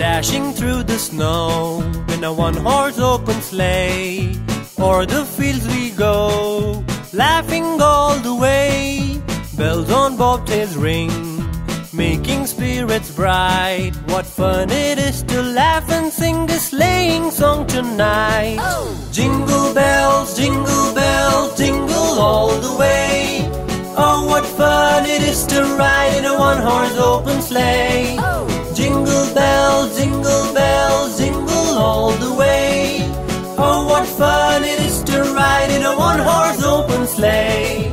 Dashing through the snow in a one horse open sleigh. O'er the fields we go, laughing all the way. Bells on bobtails ring, making spirits bright. What fun it is to laugh and sing a sleighing song tonight. Jingle bells, jingle bells, jingle all the way. Oh, what fun it is to ride in a one horse open sleigh. Sleigh.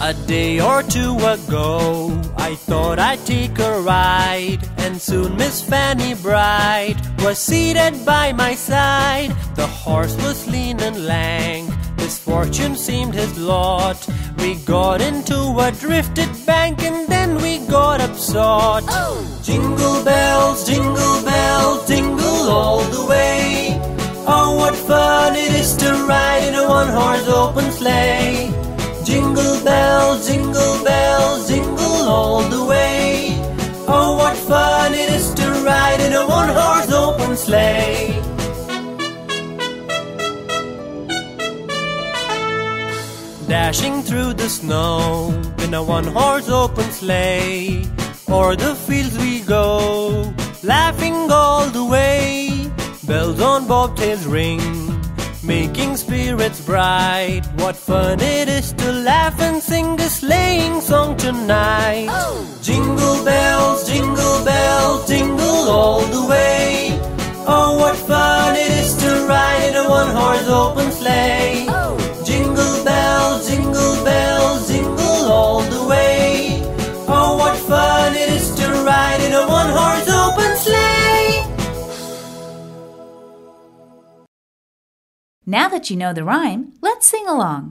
A day or two ago, I thought I'd take a ride, and soon Miss Fanny Bright was seated by my side. The horse was lean and lank, misfortune seemed his lot. We got into a drifted bank, and then we got upset. Oh. Jingle bells, jingle bells, one horse open sleigh. Jingle bells, jingle bells, jingle all the way. Oh, what fun it is to ride in a one horse open sleigh. Dashing through the snow in a one horse open sleigh. O'er the fields we go, laughing all the way. Bells on bobtails ring, making spirits bright. What fun it is to laugh and sing a sleighing song tonight. Oh. Jingle bells, Now that you know the rhyme, let's sing along.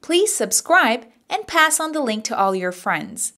Please subscribe and pass on the link to all your friends.